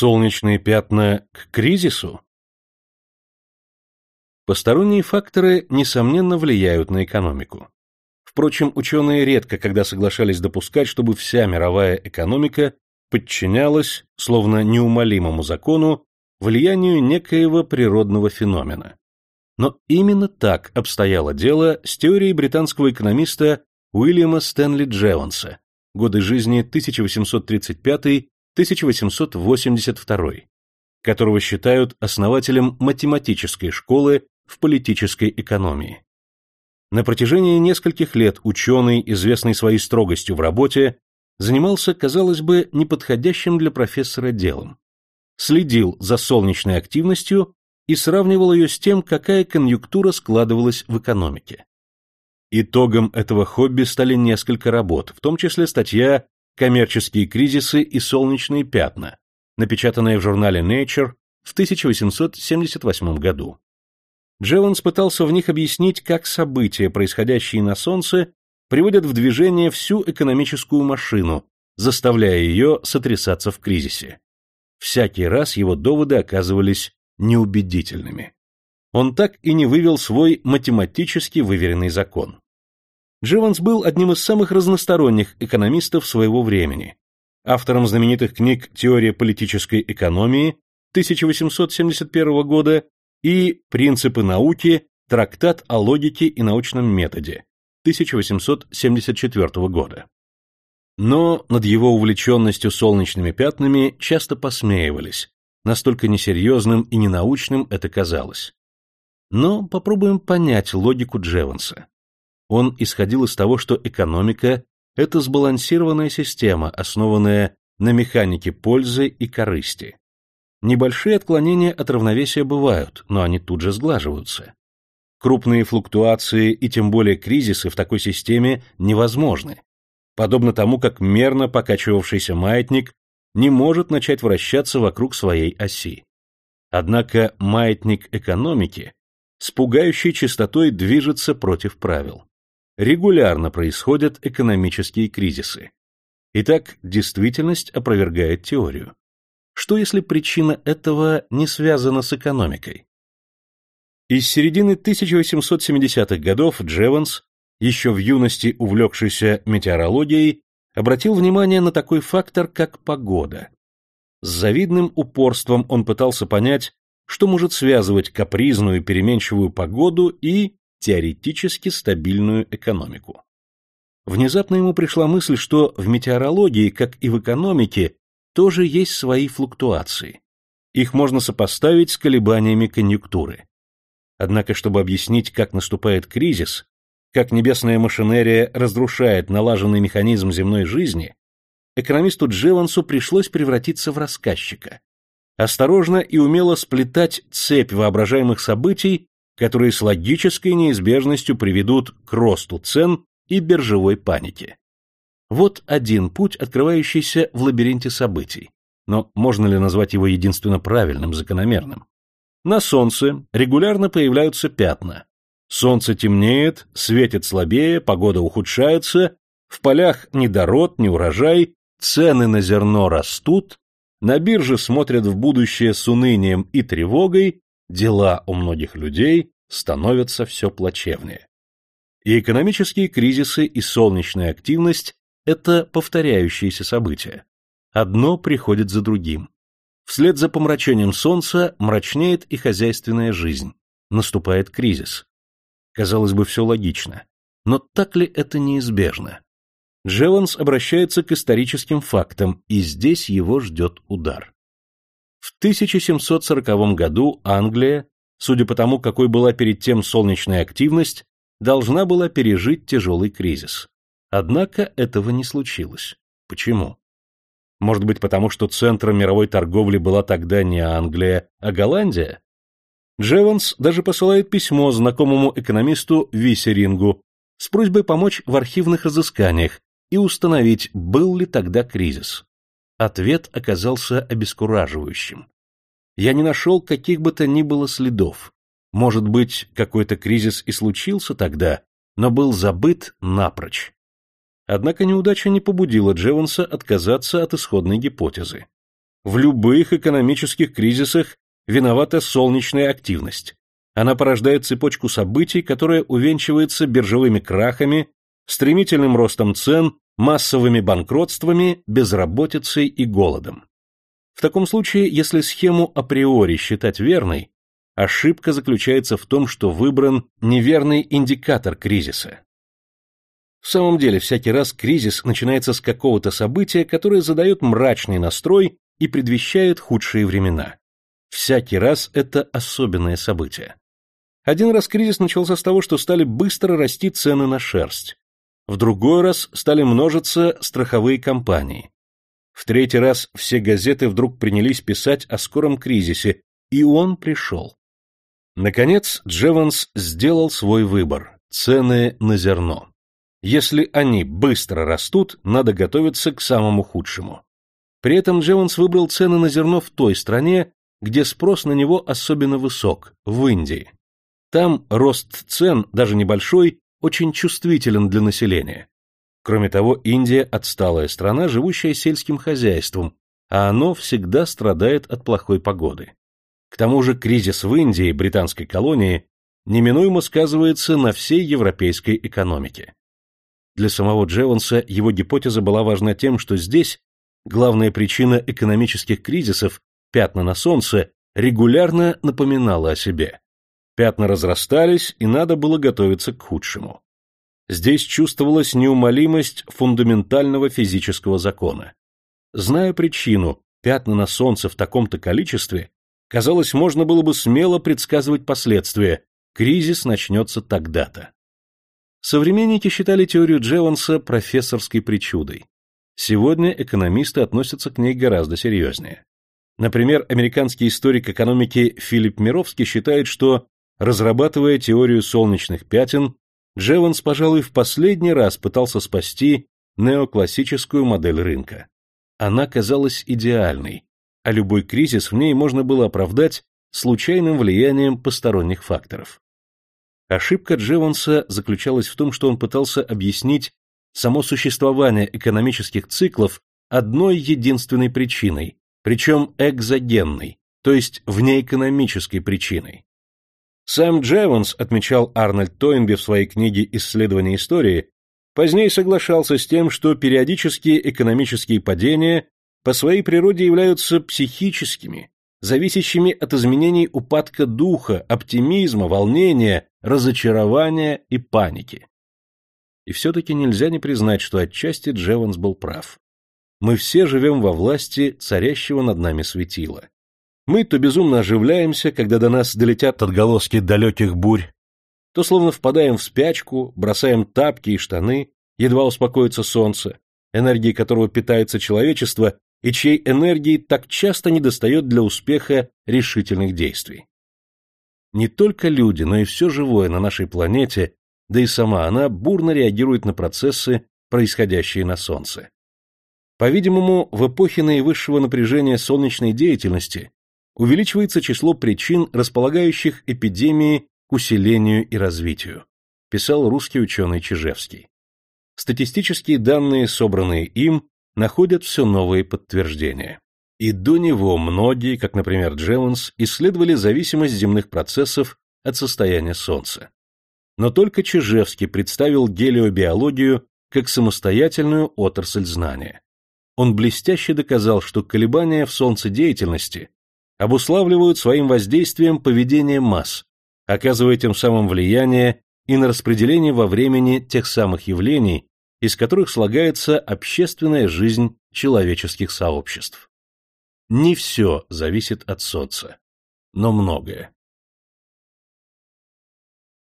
Солнечные пятна к кризису? Посторонние факторы, несомненно, влияют на экономику. Впрочем, ученые редко когда соглашались допускать, чтобы вся мировая экономика подчинялась, словно неумолимому закону, влиянию некоего природного феномена. Но именно так обстояло дело с теорией британского экономиста Уильяма Стэнли Джеванса, годы жизни 1835-1882, которого считают основателем математической школы в политической экономии. На протяжении нескольких лет ученый, известный своей строгостью в работе, занимался, казалось бы, неподходящим для профессора делом. Следил за солнечной активностью и сравнивал ее с тем, какая конъюнктура складывалась в экономике. Итогом этого хобби стали несколько работ, в том числе статья «Коммерческие кризисы и солнечные пятна», напечатанная в журнале Nature в 1878 году. Джеванс пытался в них объяснить, как события, происходящие на Солнце, приводят в движение всю экономическую машину, заставляя ее сотрясаться в кризисе. Всякий раз его доводы оказывались неубедительными. Он так и не вывел свой математически выверенный закон. Дживанс был одним из самых разносторонних экономистов своего времени, автором знаменитых книг «Теория политической экономии» 1871 года и «Принципы науки. Трактат о логике и научном методе» 1874 года. Но над его увлеченностью солнечными пятнами часто посмеивались, настолько несерьезным и ненаучным это казалось. Но попробуем понять логику Джеванса. Он исходил из того, что экономика – это сбалансированная система, основанная на механике пользы и корысти. Небольшие отклонения от равновесия бывают, но они тут же сглаживаются. Крупные флуктуации и тем более кризисы в такой системе невозможны. Подобно тому, как мерно покачивавшийся маятник не может начать вращаться вокруг своей оси. Однако маятник экономики с пугающей частотой движется против правил регулярно происходят экономические кризисы. Итак, действительность опровергает теорию. Что если причина этого не связана с экономикой? Из середины 1870-х годов Джеванс, еще в юности увлекшийся метеорологией, обратил внимание на такой фактор, как погода. С завидным упорством он пытался понять, что может связывать капризную переменчивую погоду и теоретически стабильную экономику. Внезапно ему пришла мысль, что в метеорологии, как и в экономике, тоже есть свои флуктуации. Их можно сопоставить с колебаниями конъюнктуры. Однако, чтобы объяснить, как наступает кризис, как небесная машинерия разрушает налаженный механизм земной жизни, экономисту Джевансу пришлось превратиться в рассказчика. Осторожно и умело сплетать цепь воображаемых событий которые с логической неизбежностью приведут к росту цен и биржевой панике. Вот один путь, открывающийся в лабиринте событий. Но можно ли назвать его единственно правильным, закономерным? На Солнце регулярно появляются пятна. Солнце темнеет, светит слабее, погода ухудшается, в полях недород, не урожай, цены на зерно растут, на бирже смотрят в будущее с унынием и тревогой, дела у многих людей становятся все плачевнее. И экономические кризисы, и солнечная активность – это повторяющиеся события. Одно приходит за другим. Вслед за помрачением солнца мрачнеет и хозяйственная жизнь. Наступает кризис. Казалось бы, все логично. Но так ли это неизбежно? Джеванс обращается к историческим фактам, и здесь его ждет удар. В 1740 году Англия, судя по тому, какой была перед тем солнечная активность, должна была пережить тяжелый кризис. Однако этого не случилось. Почему? Может быть, потому что центром мировой торговли была тогда не Англия, а Голландия? Джеванс даже посылает письмо знакомому экономисту Висерингу с просьбой помочь в архивных разысканиях и установить, был ли тогда кризис. Ответ оказался обескураживающим. Я не нашел каких бы то ни было следов. Может быть, какой-то кризис и случился тогда, но был забыт напрочь. Однако неудача не побудила Джеванса отказаться от исходной гипотезы. В любых экономических кризисах виновата солнечная активность. Она порождает цепочку событий, которая увенчивается биржевыми крахами, стремительным ростом цен, массовыми банкротствами, безработицей и голодом. В таком случае, если схему априори считать верной, ошибка заключается в том, что выбран неверный индикатор кризиса. В самом деле, всякий раз кризис начинается с какого-то события, которое задает мрачный настрой и предвещает худшие времена. Всякий раз это особенное событие. Один раз кризис начался с того, что стали быстро расти цены на шерсть. В другой раз стали множиться страховые компании. В третий раз все газеты вдруг принялись писать о скором кризисе, и он пришел. Наконец, Джеванс сделал свой выбор – цены на зерно. Если они быстро растут, надо готовиться к самому худшему. При этом Джеванс выбрал цены на зерно в той стране, где спрос на него особенно высок – в Индии. Там рост цен, даже небольшой, очень чувствителен для населения. Кроме того, Индия – отсталая страна, живущая сельским хозяйством, а оно всегда страдает от плохой погоды. К тому же кризис в Индии, британской колонии, неминуемо сказывается на всей европейской экономике. Для самого Джеванса его гипотеза была важна тем, что здесь главная причина экономических кризисов, пятна на солнце, регулярно напоминала о себе. Пятна разрастались, и надо было готовиться к худшему. Здесь чувствовалась неумолимость фундаментального физического закона. Зная причину, пятна на солнце в таком-то количестве, казалось, можно было бы смело предсказывать последствия, кризис начнется тогда-то. Современники считали теорию Джеванса профессорской причудой. Сегодня экономисты относятся к ней гораздо серьезнее. Например, американский историк экономики Филипп Мировский считает, что, разрабатывая теорию солнечных пятен, Джеванс, пожалуй, в последний раз пытался спасти неоклассическую модель рынка. Она казалась идеальной, а любой кризис в ней можно было оправдать случайным влиянием посторонних факторов. Ошибка Джеванса заключалась в том, что он пытался объяснить само существование экономических циклов одной единственной причиной, причем экзогенной, то есть внеэкономической причиной. Сэм Джеванс, отмечал Арнольд Тойнби в своей книге «Исследование истории», позднее соглашался с тем, что периодические экономические падения по своей природе являются психическими, зависящими от изменений упадка духа, оптимизма, волнения, разочарования и паники. И все-таки нельзя не признать, что отчасти Джеванс был прав. Мы все живем во власти царящего над нами светила. Мы то безумно оживляемся, когда до нас долетят отголоски далеких бурь, то словно впадаем в спячку, бросаем тапки и штаны, едва успокоится солнце, энергией которого питается человечество и чьей энергии так часто недостает для успеха решительных действий. Не только люди, но и все живое на нашей планете, да и сама она бурно реагирует на процессы, происходящие на Солнце. По-видимому, в эпохе наивысшего напряжения солнечной деятельности увеличивается число причин, располагающих эпидемии к усилению и развитию, писал русский ученый Чижевский. Статистические данные, собранные им, находят все новые подтверждения. И до него многие, как, например, Джеванс, исследовали зависимость земных процессов от состояния Солнца. Но только Чижевский представил гелиобиологию как самостоятельную отрасль знания. Он блестяще доказал, что колебания в солнцедеятельности обуславливают своим воздействием поведение масс, оказывая тем самым влияние и на распределение во времени тех самых явлений, из которых слагается общественная жизнь человеческих сообществ. Не все зависит от соца, но многое.